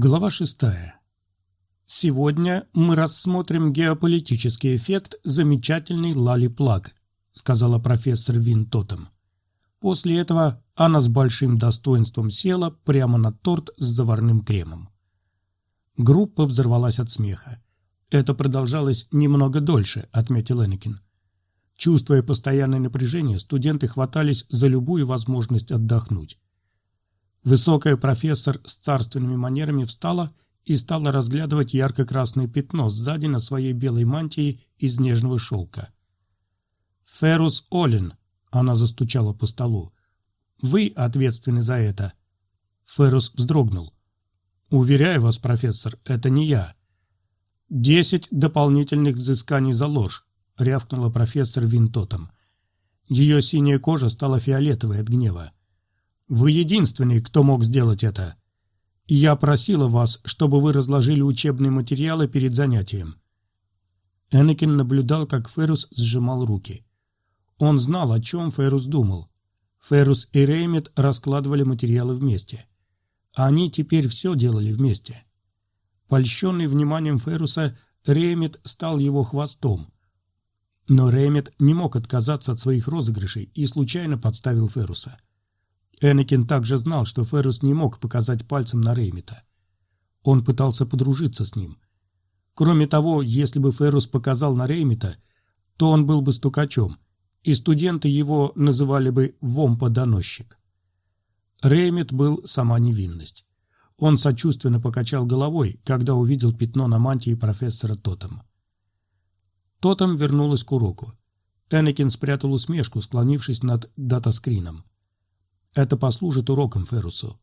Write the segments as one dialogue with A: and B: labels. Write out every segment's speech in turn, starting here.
A: Глава шестая. Сегодня мы рассмотрим геополитический эффект замечательной Лали Плаг, сказала профессор Вин Тотем. После этого она с большим достоинством села прямо на торт с заварным кремом. Группа взорвалась от смеха. Это продолжалось немного дольше, отметил Энакин. Чувствуя постоянное напряжение, студенты хватались за любую возможность отдохнуть. Высокая профессор с царственными манерами встала и стала разглядывать ярко-красное пятно сзади на своей белой мантии из нежного шелка. «Ферус Олин», — она застучала по столу, — «вы ответственны за это». Ферус вздрогнул. «Уверяю вас, профессор, это не я». «Десять дополнительных взысканий за ложь», — рявкнула профессор Винтотом. Ее синяя кожа стала фиолетовой от гнева. Вы единственный, кто мог сделать это. Я просила вас, чтобы вы разложили учебные материалы перед занятием». Энакин наблюдал, как Ферус сжимал руки. Он знал, о чем Ферус думал. Ферус и Реймит раскладывали материалы вместе. Они теперь все делали вместе. Польщенный вниманием Феруса, Реймит стал его хвостом. Но Реймит не мог отказаться от своих розыгрышей и случайно подставил Феруса. Энакин также знал, что Феррус не мог показать пальцем на Реймита. Он пытался подружиться с ним. Кроме того, если бы Феррус показал на Реймита, то он был бы стукачом, и студенты его называли бы «вомпа-доносчик». Реймит был сама невинность. Он сочувственно покачал головой, когда увидел пятно на мантии профессора Тотем. Тотем вернулась к уроку. Энакин спрятал усмешку, склонившись над датаскрином. Это послужит уроком Феррусу.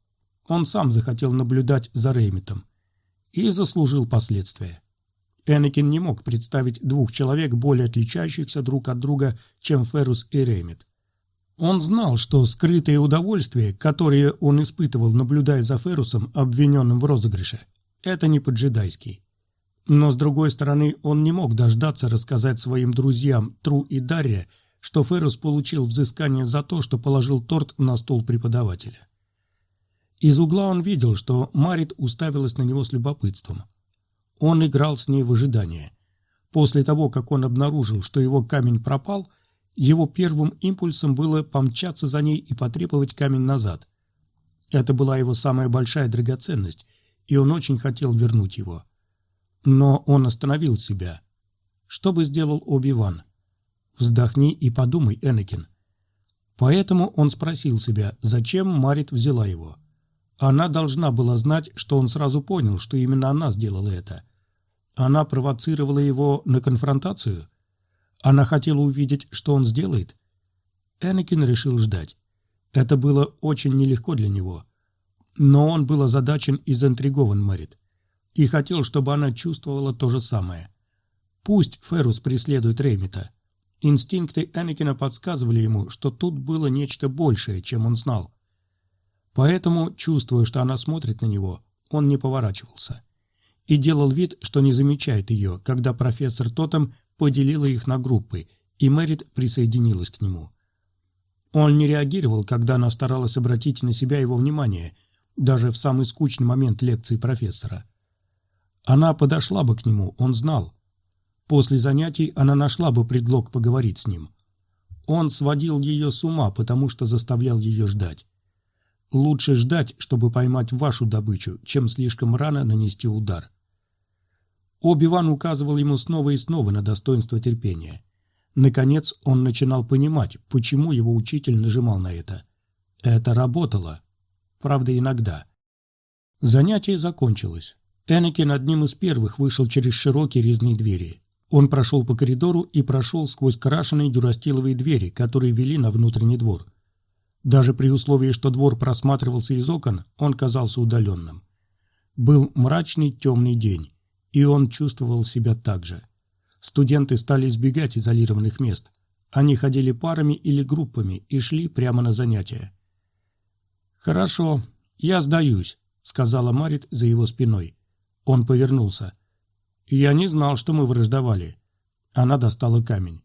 A: Он сам захотел наблюдать за Реймитом. И заслужил последствия. Энакин не мог представить двух человек, более отличающихся друг от друга, чем Феррус и Реймит. Он знал, что скрытые удовольствия, которые он испытывал, наблюдая за Феррусом, обвиненным в розыгрыше, это не по-джедайски. Но, с другой стороны, он не мог дождаться рассказать своим друзьям Тру и Дарья, что Феррус получил взыскание за то, что положил торт на стол преподавателя. Из угла он видел, что Марит уставилась на него с любопытством. Он играл с ней в ожидании. После того, как он обнаружил, что его камень пропал, его первым импульсом было помчаться за ней и потребовать камень назад. Это была его самая большая драгоценность, и он очень хотел вернуть его. Но он остановил себя. Что бы сделал Оби-Ван? Вздохни и подумай, Энакин. Поэтому он спросил себя, зачем Марит взяла его. Она должна была знать, что он сразу понял, что именно она сделала это. Она провоцировала его на конфронтацию? Она хотела увидеть, что он сделает? Энакин решил ждать. Это было очень нелегко для него. Но он был озадачен и заинтригован Марит. И хотел, чтобы она чувствовала то же самое. Пусть Феррус преследует Реймита. Инстинкты Энакина подсказывали ему, что тут было нечто большее, чем он знал. Поэтому, чувствуя, что она смотрит на него, он не поворачивался. И делал вид, что не замечает ее, когда профессор Тотем поделила их на группы, и Мэрит присоединилась к нему. Он не реагировал, когда она старалась обратить на себя его внимание, даже в самый скучный момент лекции профессора. Она подошла бы к нему, он знал, После занятий она нашла бы предлог поговорить с ним. Он сводил ее с ума, потому что заставлял ее ждать. Лучше ждать, чтобы поймать вашу добычу, чем слишком рано нанести удар. Оби-Ван указывал ему снова и снова на достоинство терпения. Наконец он начинал понимать, почему его учитель нажимал на это. Это работало. Правда, иногда. Занятие закончилось. Энакин одним из первых вышел через широкие резные двери. Он прошел по коридору и прошел сквозь крашеные дюрастиловые двери, которые вели на внутренний двор. Даже при условии, что двор просматривался из окон, он казался удаленным. Был мрачный темный день, и он чувствовал себя так же. Студенты стали избегать изолированных мест. Они ходили парами или группами и шли прямо на занятия. «Хорошо, я сдаюсь», — сказала Марит за его спиной. Он повернулся. «Я не знал, что мы враждовали». Она достала камень.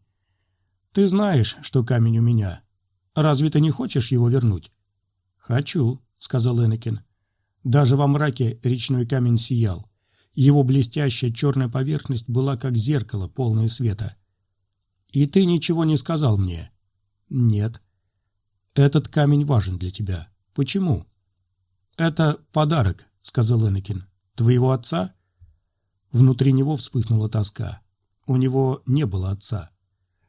A: «Ты знаешь, что камень у меня. Разве ты не хочешь его вернуть?» «Хочу», — сказал Энакин. Даже во мраке речной камень сиял. Его блестящая черная поверхность была как зеркало, полное света. «И ты ничего не сказал мне?» «Нет». «Этот камень важен для тебя. Почему?» «Это подарок», — сказал Энакин. «Твоего отца?» Внутри него вспыхнула тоска. У него не было отца.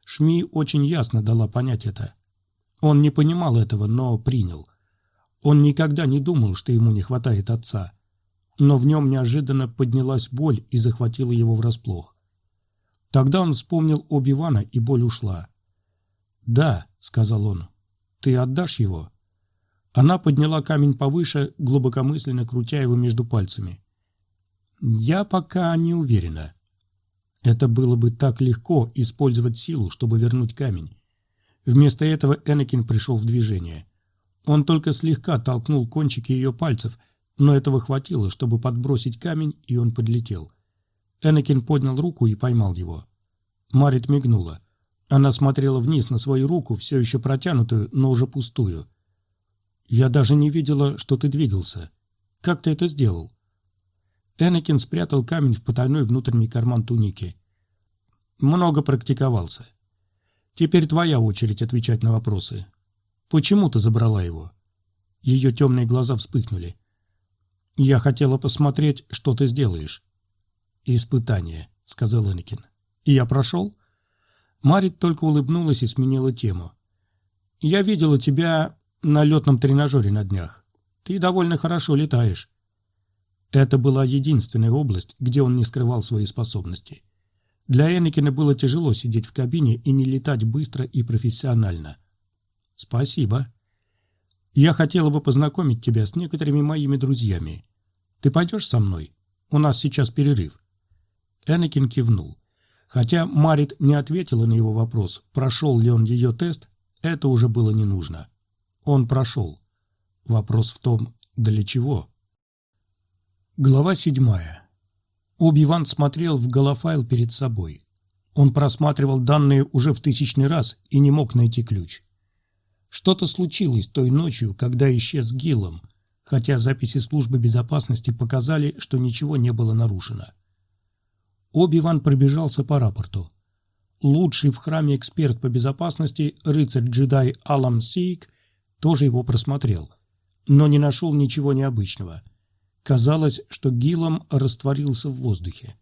A: Шми очень ясно дала понять это. Он не понимал этого, но принял. Он никогда не думал, что ему не хватает отца. Но в нем неожиданно поднялась боль и захватила его врасплох. Тогда он вспомнил Оби-Вана, и боль ушла. «Да», — сказал он, — «ты отдашь его?» Она подняла камень повыше, глубокомысленно крутя его между пальцами. «Я пока не уверена. Это было бы так легко использовать силу, чтобы вернуть камень. Вместо этого Энакин пришел в движение. Он только слегка толкнул кончики ее пальцев, но этого хватило, чтобы подбросить камень, и он подлетел. Энакин поднял руку и поймал его. Марит мигнула. Она смотрела вниз на свою руку, все еще протянутую, но уже пустую. «Я даже не видела, что ты двигался. Как ты это сделал?» Энакин спрятал камень в потайной внутренний карман туники. «Много практиковался. Теперь твоя очередь отвечать на вопросы. Почему ты забрала его?» Ее темные глаза вспыхнули. «Я хотела посмотреть, что ты сделаешь». «Испытание», — сказал Энакин. «И я прошел?» Марит только улыбнулась и сменила тему. «Я видела тебя на летном тренажере на днях. Ты довольно хорошо летаешь». Это была единственная область, где он не скрывал свои способности. Для Энакина было тяжело сидеть в кабине и не летать быстро и профессионально. «Спасибо. Я хотела бы познакомить тебя с некоторыми моими друзьями. Ты пойдешь со мной? У нас сейчас перерыв». Энакин кивнул. Хотя Марит не ответила на его вопрос, прошел ли он ее тест, это уже было не нужно. Он прошел. Вопрос в том, для чего. Глава седьмая. Оби-Ван смотрел в голофайл перед собой. Он просматривал данные уже в тысячный раз и не мог найти ключ. Что-то случилось той ночью, когда исчез Гиллом, хотя записи службы безопасности показали, что ничего не было нарушено. Оби-Ван пробежался по рапорту. Лучший в храме эксперт по безопасности, рыцарь-джедай Алам Сейк, тоже его просмотрел, но не нашел ничего необычного. Казалось, что Гиллом растворился в воздухе.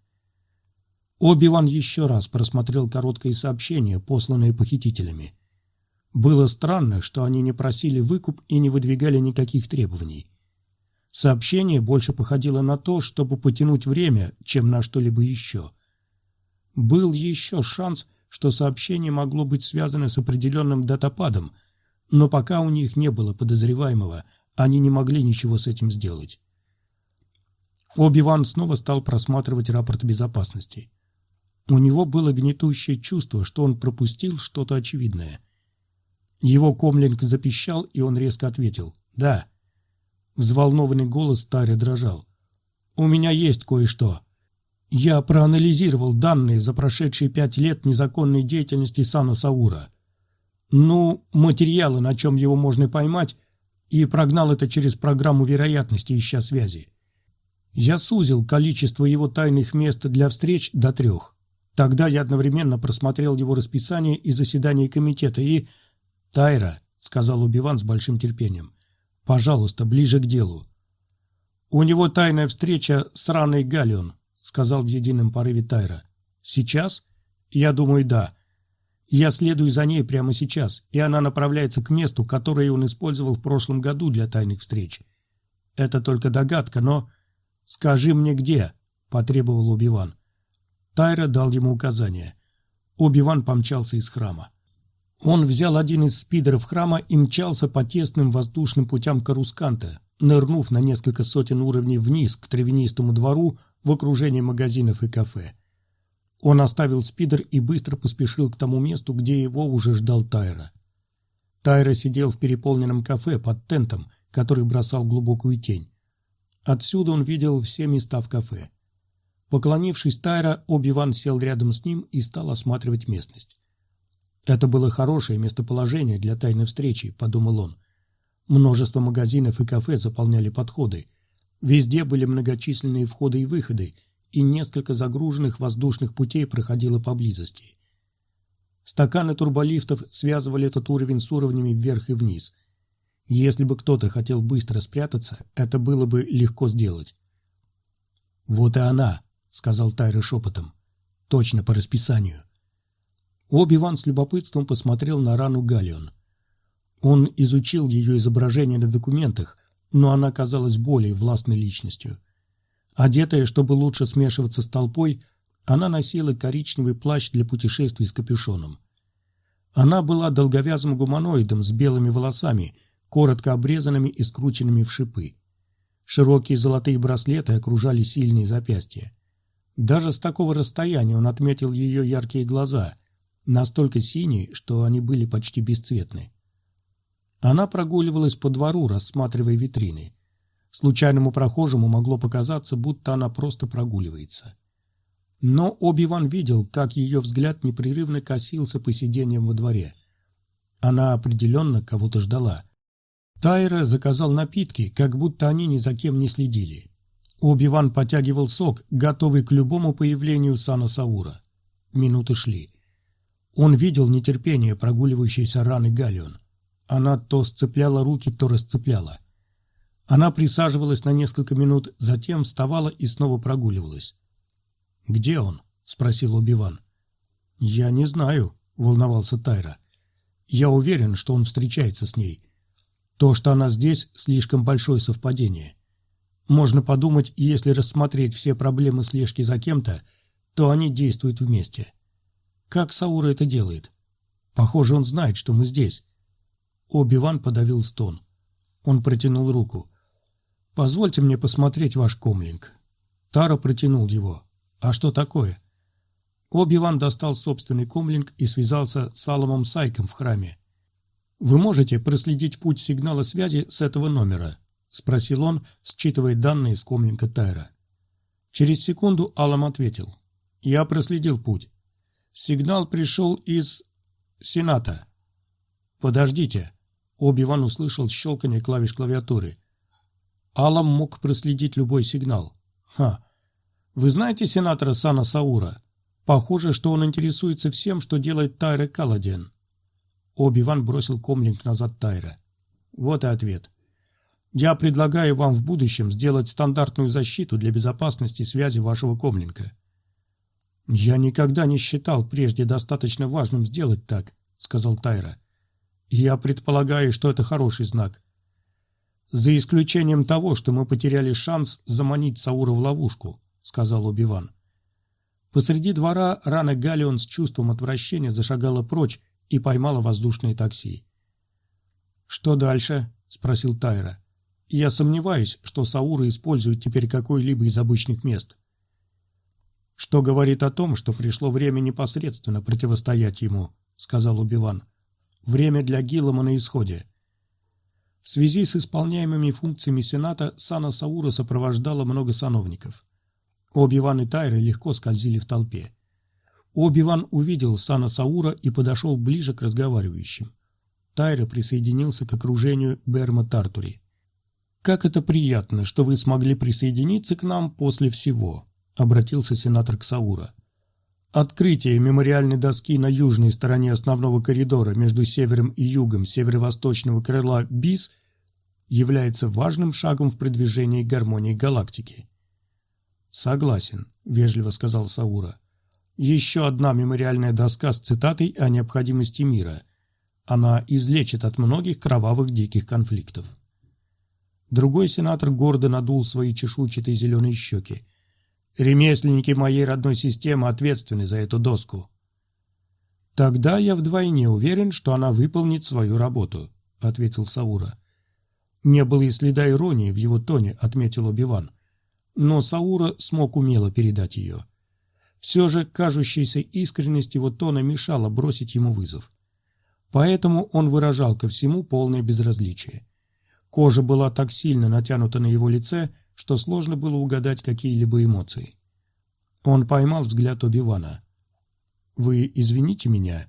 A: Оби-Ван еще раз просмотрел короткое сообщение, посланное похитителями. Было странно, что они не просили выкуп и не выдвигали никаких требований. Сообщение больше походило на то, чтобы потянуть время, чем на что-либо еще. Был еще шанс, что сообщение могло быть связано с определенным датападом, но пока у них не было подозреваемого, они не могли ничего с этим сделать. Оби-Ван снова стал просматривать рапорт безопасности. У него было гнетущее чувство, что он пропустил что-то очевидное. Его комлинг запищал, и он резко ответил «Да». Взволнованный голос Тари дрожал. «У меня есть кое-что. Я проанализировал данные за прошедшие пять лет незаконной деятельности Сана Саура. Ну, материалы, на чем его можно поймать, и прогнал это через программу вероятности, ища связи. Я сузил количество его тайных мест для встреч до трех. Тогда я одновременно просмотрел его расписание и заседание комитета и... «Тайра», — сказал Убиван с большим терпением, — «пожалуйста, ближе к делу». «У него тайная встреча с Раной Галион», — сказал в едином порыве Тайра. «Сейчас?» «Я думаю, да. Я следую за ней прямо сейчас, и она направляется к месту, которое он использовал в прошлом году для тайных встреч. Это только догадка, но...» «Скажи мне, где?» – потребовал Оби-Ван. Тайра дал ему указание. Оби-Ван помчался из храма. Он взял один из спидеров храма и мчался по тесным воздушным путям Карусканта, нырнув на несколько сотен уровней вниз к травянистому двору в окружении магазинов и кафе. Он оставил спидер и быстро поспешил к тому месту, где его уже ждал Тайра. Тайра сидел в переполненном кафе под тентом, который бросал глубокую тень. Отсюда он видел все места в кафе. Поклонившись Тайра, Оби-Ван сел рядом с ним и стал осматривать местность. «Это было хорошее местоположение для тайной встречи», — подумал он. Множество магазинов и кафе заполняли подходы. Везде были многочисленные входы и выходы, и несколько загруженных воздушных путей проходило поблизости. Стаканы турболифтов связывали этот уровень с уровнями вверх и вниз. Если бы кто-то хотел быстро спрятаться, это было бы легко сделать. «Вот и она», — сказал Тайра шепотом. «Точно по расписанию». Оби-Ван с любопытством посмотрел на рану Галлион. Он изучил ее изображение на документах, но она казалась более властной личностью. Одетая, чтобы лучше смешиваться с толпой, она носила коричневый плащ для путешествий с капюшоном. Она была долговязым гуманоидом с белыми волосами, коротко обрезанными и скрученными в шипы. Широкие золотые браслеты окружали сильные запястья. Даже с такого расстояния он отметил ее яркие глаза, настолько синие, что они были почти бесцветны. Она прогуливалась по двору, рассматривая витрины. Случайному прохожему могло показаться, будто она просто прогуливается. Но Оби-Ван видел, как ее взгляд непрерывно косился по сиденьям во дворе. Она определенно кого-то ждала. Тайра заказал напитки, как будто они ни за кем не следили. Оби-Ван потягивал сок, готовый к любому появлению Сана Саура. Минуты шли. Он видел нетерпение прогуливающейся раны Галион. Она то сцепляла руки, то расцепляла. Она присаживалась на несколько минут, затем вставала и снова прогуливалась. «Где он?» — спросил Оби-Ван. «Я не знаю», — волновался Тайра. «Я уверен, что он встречается с ней. То, что она здесь, слишком большое совпадение. Можно подумать, если рассмотреть все проблемы слежки за кем-то, то они действуют вместе. Как Саура это делает? Похоже, он знает, что мы здесь. Оби-Ван подавил стон. Он протянул руку. «Позвольте мне посмотреть ваш комлинг». Тара протянул его. «А что такое?» Оби-Ван достал собственный комлинг и связался с Саломом Сайком в храме. «Вы можете проследить путь сигнала связи с этого номера?» — спросил он, считывая данные с комлинга Тайра. Через секунду Алам ответил. «Я проследил путь. Сигнал пришел из... Сената». «Подождите», Оби-Ван услышал щелканье клавиш клавиатуры. Алам мог проследить любой сигнал. Ха. Вы знаете сенатора Сана Саура? Похоже, что он интересуется всем, что делает Тайра Каладиан. Оби-Ван бросил комлинг назад Тайра. Вот и ответ. Я предлагаю вам в будущем сделать стандартную защиту для безопасности связи вашего комлинга. Я никогда не считал прежде достаточно важным сделать так, сказал Тайра. Я предполагаю, что это хороший знак. За исключением того, что мы потеряли шанс заманить Саура в ловушку, сказал Убиван. Посреди двора рана Галион с чувством отвращения зашагала прочь и поймала воздушное такси. «Что дальше?» – спросил Тайра. «Я сомневаюсь, что Саура использует теперь какой-либо из обычных мест». «Что говорит о том, что пришло время непосредственно противостоять ему», – сказал Убиван. Время для Гиллама на исходе. В связи с исполняемыми функциями Сената Сана Саура сопровождало много сановников. Оби-Ван и Тайры легко скользили в толпе. Оби-Ван увидел Сана Саура и подошел ближе к разговаривающим. Тайра присоединился к окружению Берма Тартури. «Как это приятно, что вы смогли присоединиться к нам после всего», — обратился сенатор к Саура. Открытие мемориальной доски на южной стороне основного коридора между севером и югом северо-восточного крыла БИС является важным шагом в продвижении гармонии галактики. «Согласен», — вежливо сказал Саура. «Еще одна мемориальная доска с цитатой о необходимости мира. Она излечит от многих кровавых диких конфликтов». Другой сенатор гордо надул свои чешуйчатые зеленые щеки. Ремесленники моей родной системы ответственны за эту доску. Тогда я вдвойне уверен, что она выполнит свою работу, ответил Саура. Не было и следа иронии в его тоне, отметил Обиван. Но Саура смог умело передать ее. Все же кажущаяся искренность его тона мешала бросить ему вызов. Поэтому он выражал ко всему полное безразличие. Кожа была так сильно натянута на его лице, что сложно было угадать какие-либо эмоции. Он поймал взгляд Оби-Вана. «Вы извините меня?»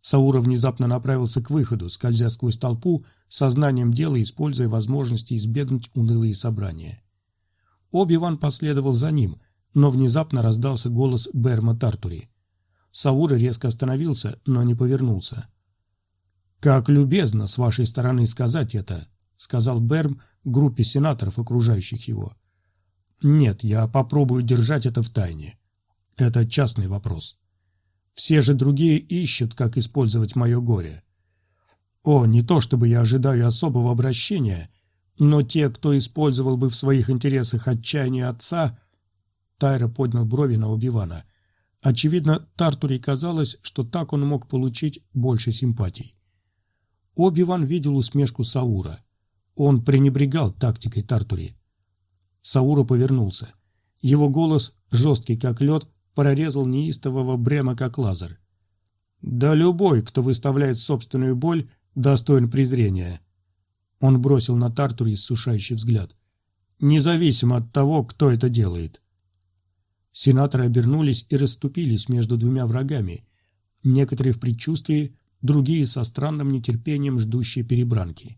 A: Саура внезапно направился к выходу, скользя сквозь толпу, сознанием дела используя возможности избегнуть унылые собрания. Оби-Ван последовал за ним, но внезапно раздался голос Берма Тартури. Саура резко остановился, но не повернулся. «Как любезно с вашей стороны сказать это», — сказал Берм группе сенаторов, окружающих его. «Нет, я попробую держать это в тайне. Это частный вопрос. Все же другие ищут, как использовать мое горе. О, не то чтобы я ожидаю особого обращения, но те, кто использовал бы в своих интересах отчаяние отца...» Тайра поднял брови на Убивана. Очевидно, Тартуре казалось, что так он мог получить больше симпатий. Оби-Ван видел усмешку Саура. Он пренебрегал тактикой Тартури. Саура повернулся. Его голос, жесткий как лед, прорезал неистового Брема как лазер. «Да любой, кто выставляет собственную боль, достоин презрения». Он бросил на Тартури иссушающий взгляд. «Независимо от того, кто это делает». Сенаторы обернулись и расступились между двумя врагами, некоторые в предчувствии, другие со странным нетерпением ждущие перебранки.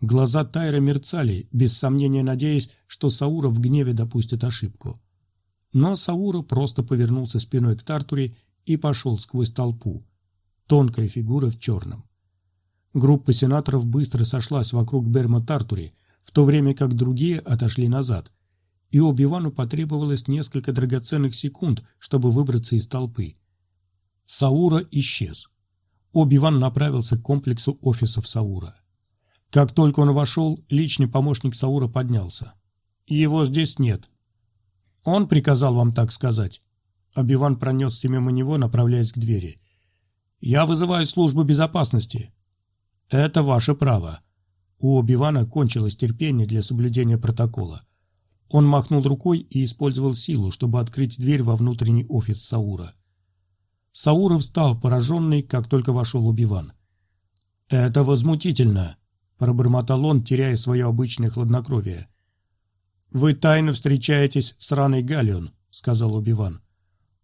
A: Глаза Тайра мерцали, без сомнения надеясь, что Саура в гневе допустит ошибку. Но Саура просто повернулся спиной к Тартуре и пошел сквозь толпу. Тонкая фигура в черном. Группа сенаторов быстро сошлась вокруг Берма Тартури, в то время как другие отошли назад, и Оби-Вану потребовалось несколько драгоценных секунд, чтобы выбраться из толпы. Саура исчез. Оби-Ван направился к комплексу офисов Саура. Как только он вошел, личный помощник Саура поднялся. «Его здесь нет». «Он приказал вам так сказать?» Оби-Ван пронесся мимо него, направляясь к двери. «Я вызываю службу безопасности». «Это ваше право». У Оби-Вана кончилось терпение для соблюдения протокола. Он махнул рукой и использовал силу, чтобы открыть дверь во внутренний офис Саура. Сауров встал, пораженный, как только вошел Убиван. «Это возмутительно», — пробормотал он, теряя свое обычное хладнокровие. «Вы тайно встречаетесь с раной Галион», — сказал Убиван.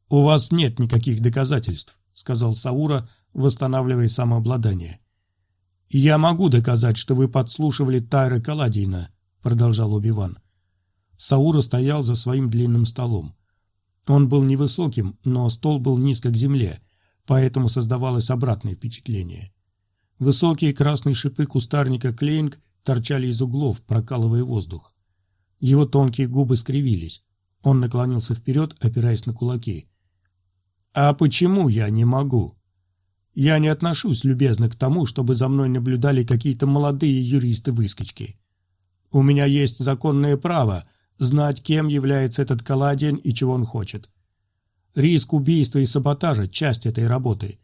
A: «У вас нет никаких доказательств», — сказал Саура, восстанавливая самообладание. «Я могу доказать, что вы подслушивали Тайра Каладийна», — продолжал Убиван. Саура стоял за своим длинным столом. Он был невысоким, но стол был низко к земле, поэтому создавалось обратное впечатление. Высокие красные шипы кустарника Клейнг торчали из углов, прокалывая воздух. Его тонкие губы скривились. Он наклонился вперед, опираясь на кулаки. «А почему я не могу? Я не отношусь любезно к тому, чтобы за мной наблюдали какие-то молодые юристы-выскочки. У меня есть законное право знать, кем является этот Каладиан и чего он хочет. Риск убийства и саботажа – часть этой работы.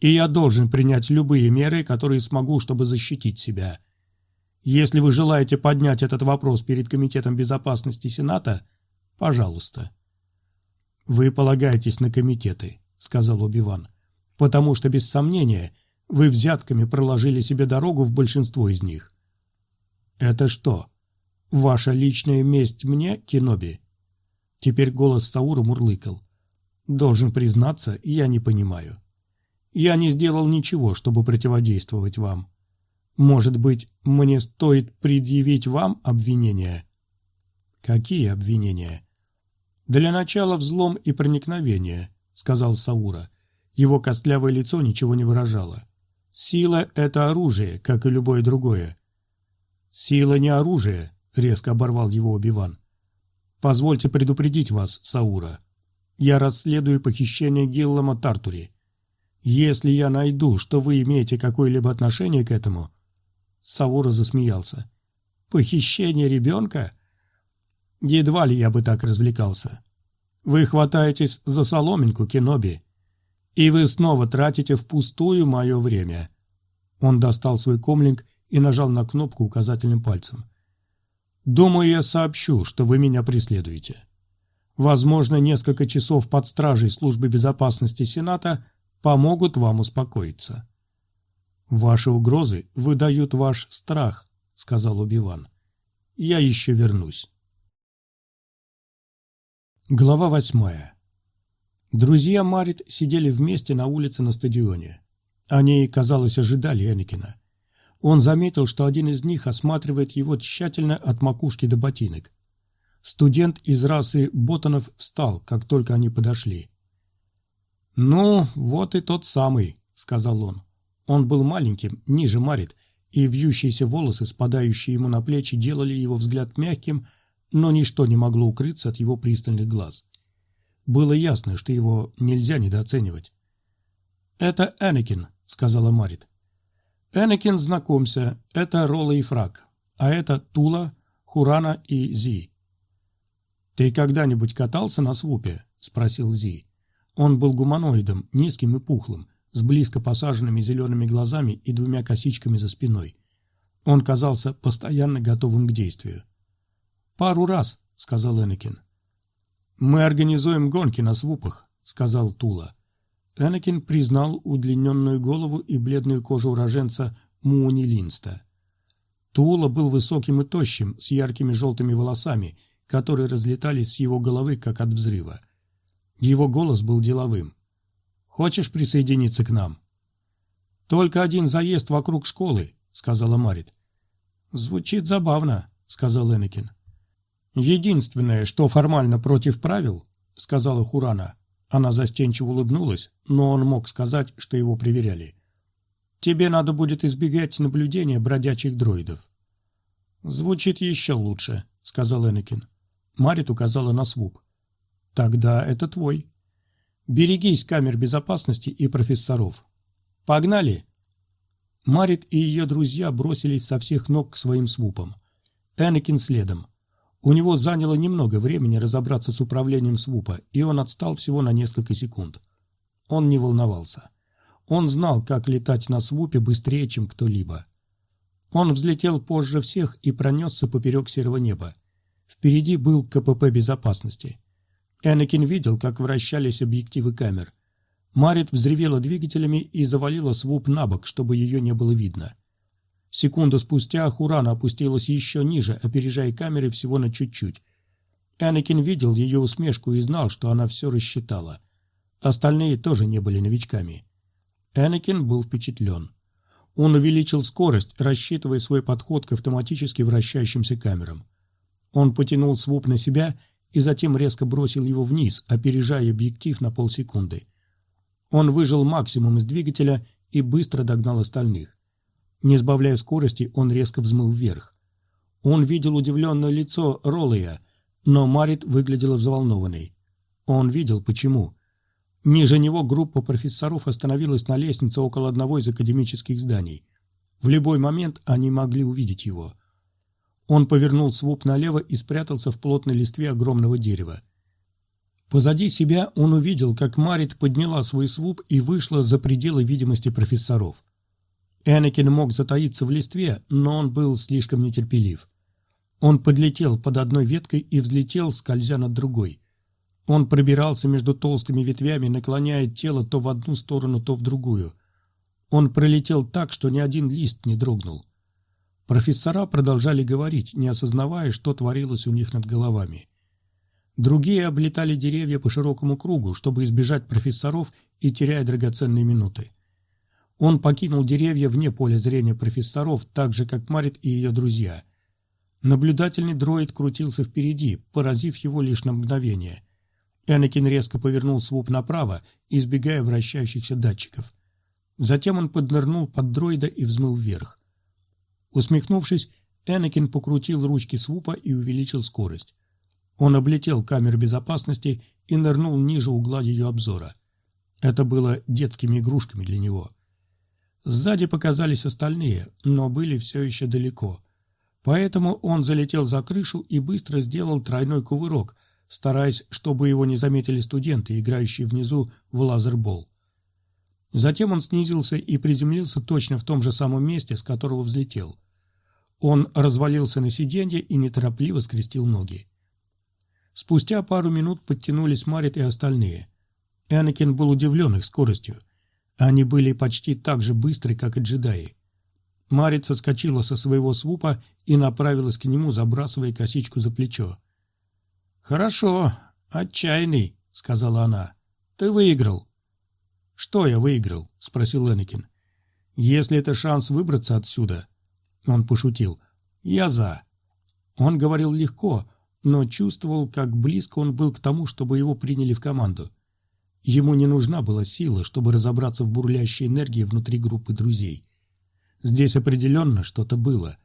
A: И я должен принять любые меры, которые смогу, чтобы защитить себя. Если вы желаете поднять этот вопрос перед Комитетом безопасности Сената, пожалуйста. «Вы полагаетесь на комитеты», — сказал Убиван, «потому что, без сомнения, вы взятками проложили себе дорогу в большинство из них». «Это что, «Ваша личная месть мне, Киноби?» Теперь голос Саура мурлыкал. «Должен признаться, я не понимаю. Я не сделал ничего, чтобы противодействовать вам. Может быть, мне стоит предъявить вам обвинения?» «Какие обвинения?» «Для начала взлом и проникновение», — сказал Саура. Его костлявое лицо ничего не выражало. «Сила — это оружие, как и любое другое». «Сила не оружие», резко оборвал его Убиван. Позвольте предупредить вас, Саура. Я расследую похищение Гиллама Тартури. Если я найду, что вы имеете какое-либо отношение к этому...» Саура засмеялся. «Похищение ребенка? Едва ли я бы так развлекался. Вы хватаетесь за соломинку, Кеноби, и вы снова тратите впустую мое время». Он достал свой комлинг и нажал на кнопку указательным пальцем. Думаю, я сообщу, что вы меня преследуете. Возможно, несколько часов под стражей службы безопасности Сената помогут вам успокоиться. Ваши угрозы выдают ваш страх, сказал Убиван. Я еще вернусь. Глава восьмая. Друзья Марит сидели вместе на улице на стадионе. Они, казалось, ожидали Энакина. Он заметил, что один из них осматривает его тщательно от макушки до ботинок. Студент из расы Ботанов встал, как только они подошли. «Ну, вот и тот самый», — сказал он. Он был маленьким, ниже Марит, и вьющиеся волосы, спадающие ему на плечи, делали его взгляд мягким, но ничто не могло укрыться от его пристальных глаз. Было ясно, что его нельзя недооценивать. «Это Энакин», — сказала Марит. «Энакин, знакомься, это Ролла и Фраг, а это Тула, Хурана и Зи». «Ты когда-нибудь катался на свупе?» — спросил Зи. Он был гуманоидом, низким и пухлым, с близко посаженными зелеными глазами и двумя косичками за спиной. Он казался постоянно готовым к действию. «Пару раз», — сказал Энакин. «Мы организуем гонки на свупах», — сказал Тула. Энакин признал удлиненную голову и бледную кожу уроженца Муни Линста. Тула был высоким и тощим, с яркими желтыми волосами, которые разлетались с его головы, как от взрыва. Его голос был деловым. «Хочешь присоединиться к нам?» «Только один заезд вокруг школы», — сказала Марит. «Звучит забавно», — сказал Энакин. «Единственное, что формально против правил», — сказала Хурана. Она застенчиво улыбнулась, но он мог сказать, что его проверяли. «Тебе надо будет избегать наблюдения бродячих дроидов». «Звучит еще лучше», — сказал Энакин. Марит указала на свуп. Тогда это твой. Берегись камер безопасности и профессоров. Погнали!» Марит и ее друзья бросились со всех ног к своим свупам. Энакин следом. У него заняло немного времени разобраться с управлением свупа, и он отстал всего на несколько секунд. Он не волновался. Он знал, как летать на свупе быстрее, чем кто-либо. Он взлетел позже всех и пронесся поперек серого неба. Впереди был КПП безопасности. Энакин видел, как вращались объективы камер. Марит взревела двигателями и завалила свуп на бок, чтобы ее не было видно. Секунду спустя Хурана опустилась еще ниже, опережая камеры всего на чуть-чуть. Энакин видел ее усмешку и знал, что она все рассчитала. Остальные тоже не были новичками. Энакин был впечатлен. Он увеличил скорость, рассчитывая свой подход к автоматически вращающимся камерам. Он потянул свуп на себя и затем резко бросил его вниз, опережая объектив на полсекунды. Он выжил максимум из двигателя и быстро догнал остальных. Не сбавляя скорости, он резко взмыл вверх. Он видел удивленное лицо Роллея, но Марит выглядела взволнованной. Он видел, почему. Ниже него группа профессоров остановилась на лестнице около одного из академических зданий. В любой момент они могли увидеть его – он повернул свуп налево и спрятался в плотной листве огромного дерева. Позади себя он увидел, как Марит подняла свой свуп и вышла за пределы видимости профессоров. Энакин мог затаиться в листве, но он был слишком нетерпелив. Он подлетел под одной веткой и взлетел, скользя над другой. Он пробирался между толстыми ветвями, наклоняя тело то в одну сторону, то в другую. Он пролетел так, что ни один лист не дрогнул. Профессора продолжали говорить, не осознавая, что творилось у них над головами. Другие облетали деревья по широкому кругу, чтобы избежать профессоров и теряя драгоценные минуты. Он покинул деревья вне поля зрения профессоров, так же, как Марит и ее друзья. Наблюдательный дроид крутился впереди, поразив его лишь на мгновение. Энакин резко повернул свуп направо, избегая вращающихся датчиков. Затем он поднырнул под дроида и взмыл вверх. Усмехнувшись, Энакин покрутил ручки свупа и увеличил скорость. Он облетел камеру безопасности и нырнул ниже угла ее обзора. Это было детскими игрушками для него. Сзади показались остальные, но были все еще далеко. Поэтому он залетел за крышу и быстро сделал тройной кувырок, стараясь, чтобы его не заметили студенты, играющие внизу в лазербол. Затем он снизился и приземлился точно в том же самом месте, с которого взлетел. Он развалился на сиденье и неторопливо скрестил ноги. Спустя пару минут подтянулись Марит и остальные. Энакин был удивлен их скоростью. Они были почти так же быстры, как и джедаи. Марит соскочила со своего свупа и направилась к нему, забрасывая косичку за плечо. «Хорошо, отчаянный», — сказала она. «Ты выиграл». «Что я выиграл?» — спросил Энакин. «Если это шанс выбраться отсюда, он пошутил. «Я за». Он говорил легко, но чувствовал, как близко он был к тому, чтобы его приняли в команду. Ему не нужна была сила, чтобы разобраться в бурлящей энергии внутри группы друзей. Здесь определенно что-то было.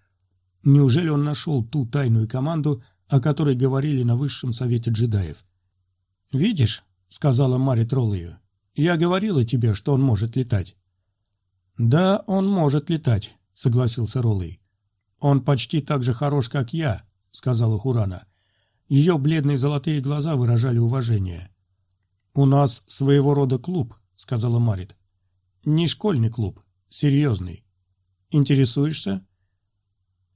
A: Неужели он нашел ту тайную команду, о которой говорили на высшем совете джедаев? «Видишь», — сказала Мари Троллою, — «я говорила тебе, что он может летать». «Да, он может летать», — согласился Роллей. «Он почти так же хорош, как я», — сказала Хурана. Ее бледные золотые глаза выражали уважение. «У нас своего рода клуб», — сказала Марит. «Не школьный клуб, серьезный. Интересуешься?»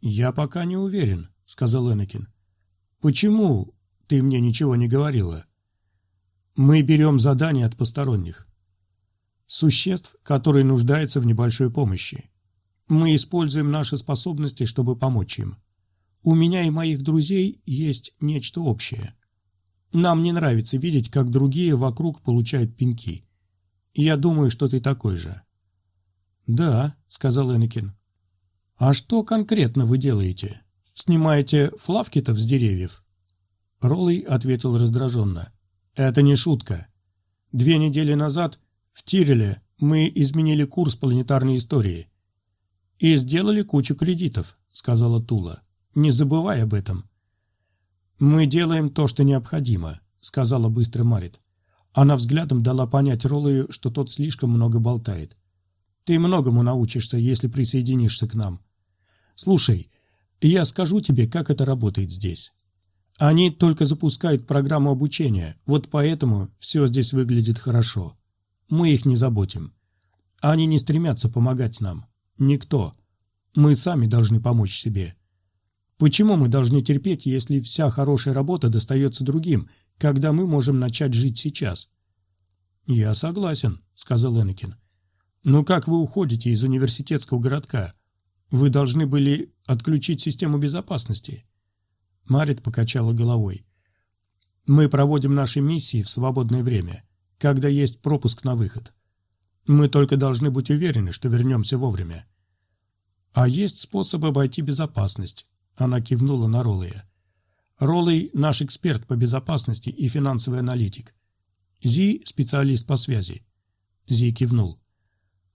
A: «Я пока не уверен», — сказал Энакин. «Почему ты мне ничего не говорила?» «Мы берем задания от посторонних. Существ, которые нуждаются в небольшой помощи. Мы используем наши способности, чтобы помочь им. У меня и моих друзей есть нечто общее. Нам не нравится видеть, как другие вокруг получают пинки. Я думаю, что ты такой же. Да, сказал Энакин. А что конкретно вы делаете? Снимаете флавкитов с деревьев? Роллей ответил раздраженно. Это не шутка. Две недели назад в Тиреле мы изменили курс планетарной истории. И сделали кучу кредитов, сказала Тула. Не забывай об этом. Мы делаем то, что необходимо, сказала быстро Марит. Она взглядом дала понять Роллою, что тот слишком много болтает. Ты многому научишься, если присоединишься к нам. Слушай, я скажу тебе, как это работает здесь. Они только запускают программу обучения, вот поэтому все здесь выглядит хорошо. Мы их не заботим. Они не стремятся помогать нам. Никто. Мы сами должны помочь себе. Почему мы должны терпеть, если вся хорошая работа достается другим, когда мы можем начать жить сейчас? Я согласен, сказал Энакин. Но как вы уходите из университетского городка? Вы должны были отключить систему безопасности. Марит покачала головой. Мы проводим наши миссии в свободное время, когда есть пропуск на выход. Мы только должны быть уверены, что вернемся вовремя. А есть способ обойти безопасность, она кивнула на Роллея. Роллей – наш эксперт по безопасности и финансовый аналитик. Зи – специалист по связи. Зи кивнул.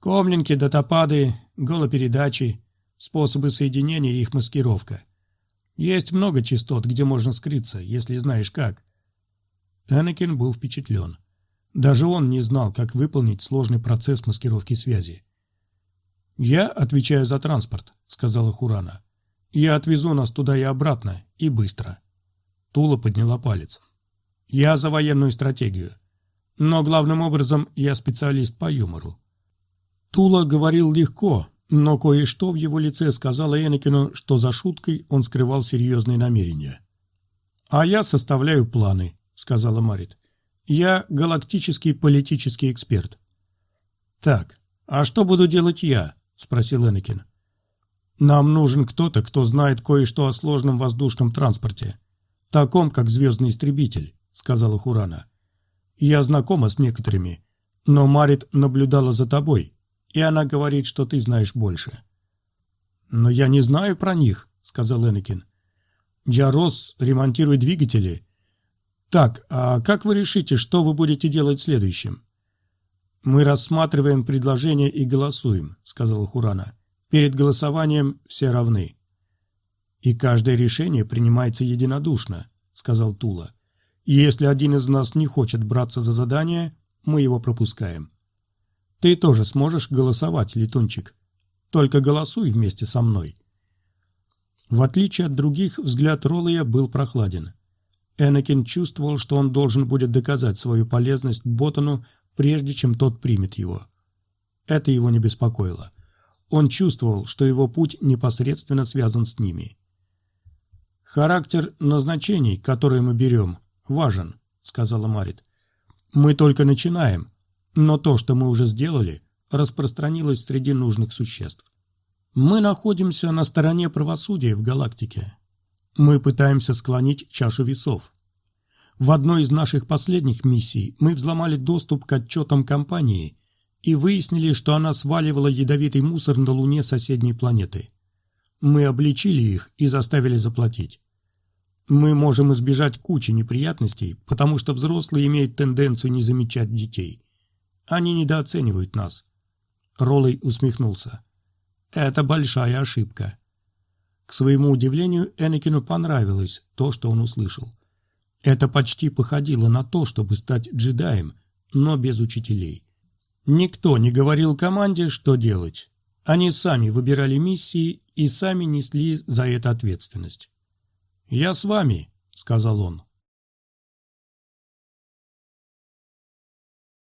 A: Комлинки, датапады, голопередачи, способы соединения и их маскировка. Есть много частот, где можно скрыться, если знаешь как. Энакин был впечатлен. Даже он не знал, как выполнить сложный процесс маскировки связи. «Я отвечаю за транспорт», — сказала Хурана. Я отвезу нас туда и обратно, и быстро. Тула подняла палец. Я за военную стратегию. Но главным образом я специалист по юмору. Тула говорил легко, но кое-что в его лице сказала Энакину, что за шуткой он скрывал серьезные намерения. «А я составляю планы», — сказала Марит. «Я галактический политический эксперт». «Так, а что буду делать я?» — спросил Энакин. Нам нужен кто-то, кто знает кое-что о сложном воздушном транспорте. Таком, как звездный истребитель, сказала Хурана. Я знакома с некоторыми, но Марит наблюдала за тобой, и она говорит, что ты знаешь больше. Но я не знаю про них, сказал Энакин. Рос, ремонтирую двигатели. Так, а как вы решите, что вы будете делать следующим? Мы рассматриваем предложение и голосуем, сказала Хурана. Перед голосованием все равны. И каждое решение принимается единодушно, сказал Тула. Если один из нас не хочет браться за задание, мы его пропускаем. Ты тоже сможешь голосовать, летунчик. Только голосуй вместе со мной. В отличие от других, взгляд Роллая был прохладен. Энакин чувствовал, что он должен будет доказать свою полезность Ботану, прежде чем тот примет его. Это его не беспокоило. Он чувствовал, что его путь непосредственно связан с ними. «Характер назначений, которые мы берем, важен», — сказала Марит. «Мы только начинаем, но то, что мы уже сделали, распространилось среди нужных существ. Мы находимся на стороне правосудия в галактике. Мы пытаемся склонить чашу весов. В одной из наших последних миссий мы взломали доступ к отчетам компании и выяснили, что она сваливала ядовитый мусор на Луне соседней планеты. Мы обличили их и заставили заплатить. Мы можем избежать кучи неприятностей, потому что взрослые имеют тенденцию не замечать детей. Они недооценивают нас. Роллой усмехнулся. Это большая ошибка. К своему удивлению, Энакину понравилось то, что он услышал. Это почти походило на то, чтобы стать джедаем, но без учителей. Никто не говорил команде, что делать. Они сами выбирали миссии и сами несли за это ответственность. «Я с вами», — сказал он.